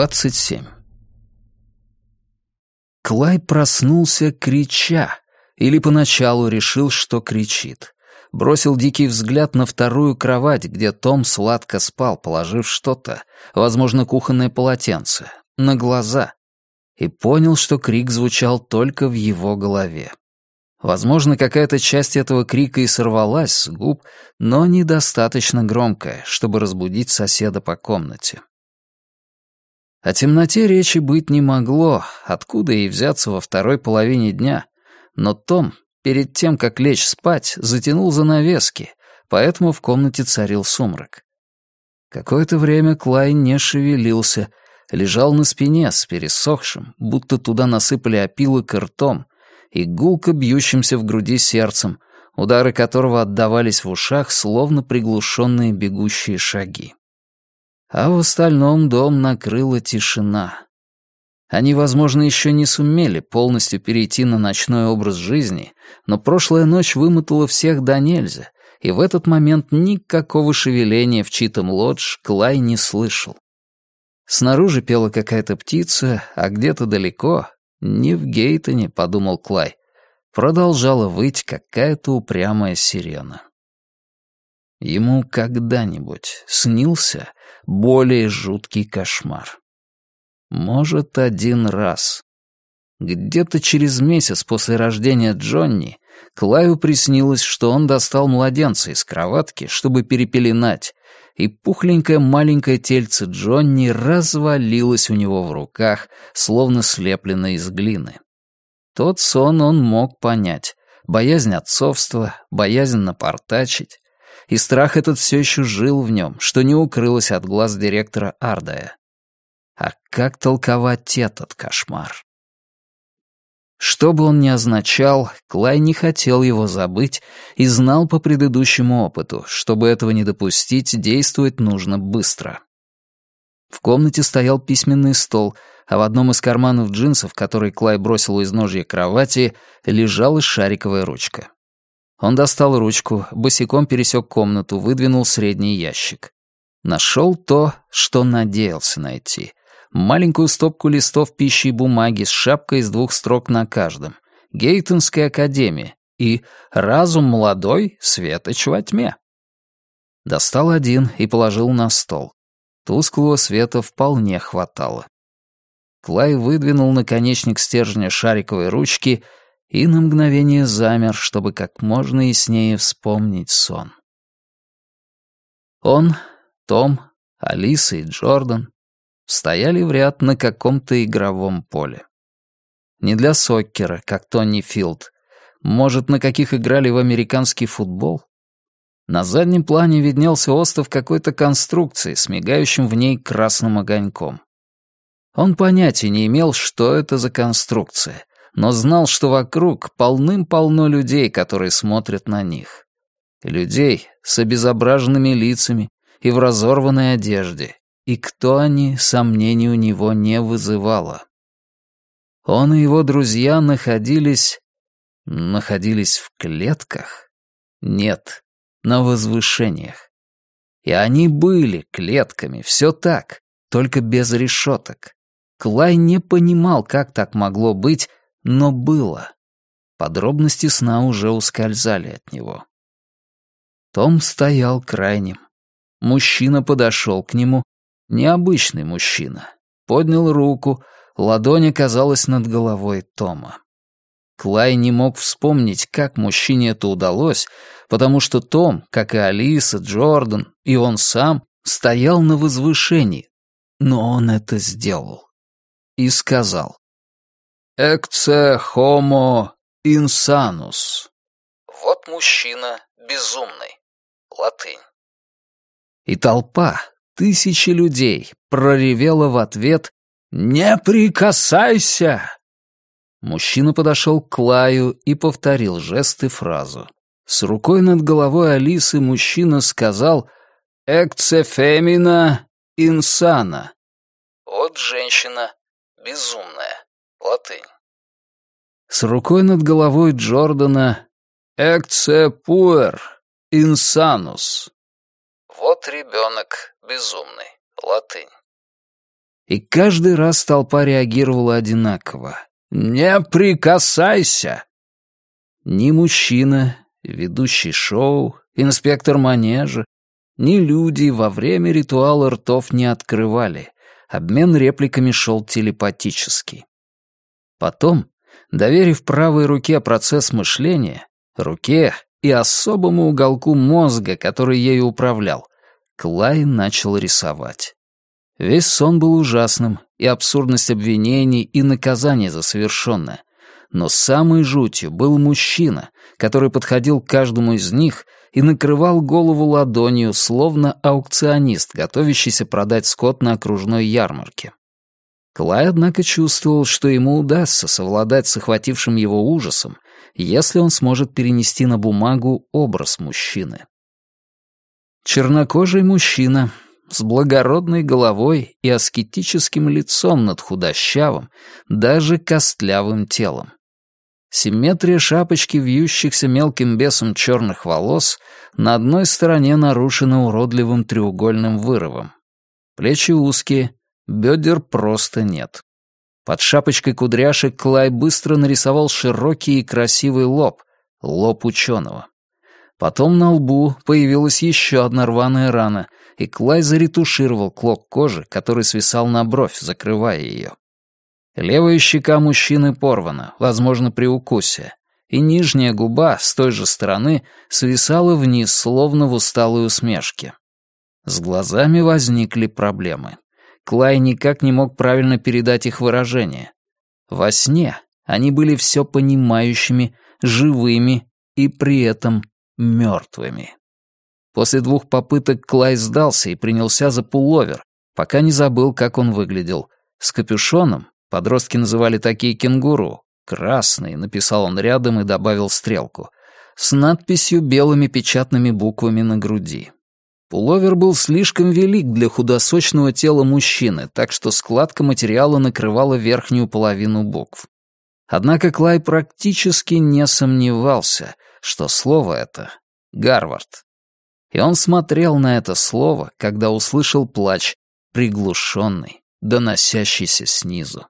27. Клай проснулся, крича, или поначалу решил, что кричит. Бросил дикий взгляд на вторую кровать, где Том сладко спал, положив что-то, возможно, кухонное полотенце, на глаза, и понял, что крик звучал только в его голове. Возможно, какая-то часть этого крика и сорвалась с губ, но недостаточно громкая, чтобы разбудить соседа по комнате. О темноте речи быть не могло, откуда ей взяться во второй половине дня. Но Том, перед тем, как лечь спать, затянул занавески, поэтому в комнате царил сумрак. Какое-то время Клай не шевелился, лежал на спине с пересохшим, будто туда насыпали опилок ртом, и гулко бьющимся в груди сердцем, удары которого отдавались в ушах, словно приглушенные бегущие шаги а в остальном дом накрыла тишина. Они, возможно, еще не сумели полностью перейти на ночной образ жизни, но прошлая ночь вымотала всех до нельзя, и в этот момент никакого шевеления в читом лодж Клай не слышал. Снаружи пела какая-то птица, а где-то далеко, не в Гейтоне, подумал Клай, продолжала выть какая-то упрямая сирена. Ему когда-нибудь снился более жуткий кошмар. Может, один раз. Где-то через месяц после рождения Джонни Клаю приснилось, что он достал младенца из кроватки, чтобы перепеленать, и пухленькое маленькое тельце Джонни развалилось у него в руках, словно слепленное из глины. Тот сон он мог понять. Боязнь отцовства, боязнь напортачить, и страх этот все еще жил в нем, что не укрылось от глаз директора Ардая. А как толковать этот кошмар? Что бы он ни означал, Клай не хотел его забыть и знал по предыдущему опыту, чтобы этого не допустить, действовать нужно быстро. В комнате стоял письменный стол, а в одном из карманов джинсов, который Клай бросил у изножья кровати, лежала шариковая ручка. Он достал ручку, босиком пересек комнату, выдвинул средний ящик. Нашел то, что надеялся найти. Маленькую стопку листов пищи и бумаги с шапкой из двух строк на каждом. Гейтонская академия и «Разум молодой, светоч во тьме». Достал один и положил на стол. Тусклого света вполне хватало. Клай выдвинул наконечник стержня шариковой ручки и на мгновение замер, чтобы как можно яснее вспомнить сон. Он, Том, Алиса и Джордан стояли в ряд на каком-то игровом поле. Не для соккера, как Тони Филд. Может, на каких играли в американский футбол? На заднем плане виднелся остров какой-то конструкции с мигающим в ней красным огоньком. Он понятия не имел, что это за конструкция, но знал, что вокруг полным-полно людей, которые смотрят на них. Людей с обезображенными лицами и в разорванной одежде. И кто они, сомнений у него не вызывало. Он и его друзья находились... находились в клетках? Нет, на возвышениях. И они были клетками, все так, только без решеток. Клай не понимал, как так могло быть, но было. Подробности сна уже ускользали от него. Том стоял крайним. Мужчина подошел к нему. Необычный мужчина. Поднял руку, ладонь оказалась над головой Тома. Клай не мог вспомнить, как мужчине это удалось, потому что Том, как и Алиса, Джордан и он сам, стоял на возвышении. Но он это сделал. И сказал. «Экце хомо инсанус». Вот мужчина безумный. Латынь. И толпа, тысячи людей, проревела в ответ «Не прикасайся!». Мужчина подошел к Клаю и повторил жест и фразу. С рукой над головой Алисы мужчина сказал «Экце фемина инсана». Вот женщина безумная. Латынь. С рукой над головой Джордана «Экце пуэр инсанус». Вот ребенок безумный. Латынь. И каждый раз толпа реагировала одинаково. «Не прикасайся!» Ни мужчина, ведущий шоу, инспектор манежа, ни люди во время ритуала ртов не открывали. Обмен репликами шел телепатически. Потом, доверив правой руке процесс мышления, руке и особому уголку мозга, который ею управлял, Клай начал рисовать. Весь сон был ужасным, и абсурдность обвинений, и наказания за совершенное. Но самой жутью был мужчина, который подходил к каждому из них и накрывал голову ладонью, словно аукционист, готовящийся продать скот на окружной ярмарке. Клай, однако, чувствовал, что ему удастся совладать с охватившим его ужасом, если он сможет перенести на бумагу образ мужчины. Чернокожий мужчина с благородной головой и аскетическим лицом над худощавым, даже костлявым телом. Симметрия шапочки вьющихся мелким бесом черных волос на одной стороне нарушена уродливым треугольным вырывом. Плечи узкие, бедер просто нет. Под шапочкой кудряшек Клай быстро нарисовал широкий и красивый лоб, лоб ученого. Потом на лбу появилась еще одна рваная рана, и Клай заретушировал клок кожи, который свисал на бровь, закрывая ее. Левая щека мужчины порвана, возможно, при укусе, и нижняя губа с той же стороны свисала вниз, словно в усталой усмешке. С глазами возникли проблемы. Клай никак не мог правильно передать их выражение. Во сне они были все понимающими, живыми и при этом мертвыми. После двух попыток Клай сдался и принялся за пуловер, пока не забыл, как он выглядел. С капюшоном, подростки называли такие кенгуру, красный, написал он рядом и добавил стрелку, с надписью белыми печатными буквами на груди. Пуловер был слишком велик для худосочного тела мужчины, так что складка материала накрывала верхнюю половину букв. Однако Клай практически не сомневался, что слово это — Гарвард. И он смотрел на это слово, когда услышал плач, приглушенный, доносящийся снизу.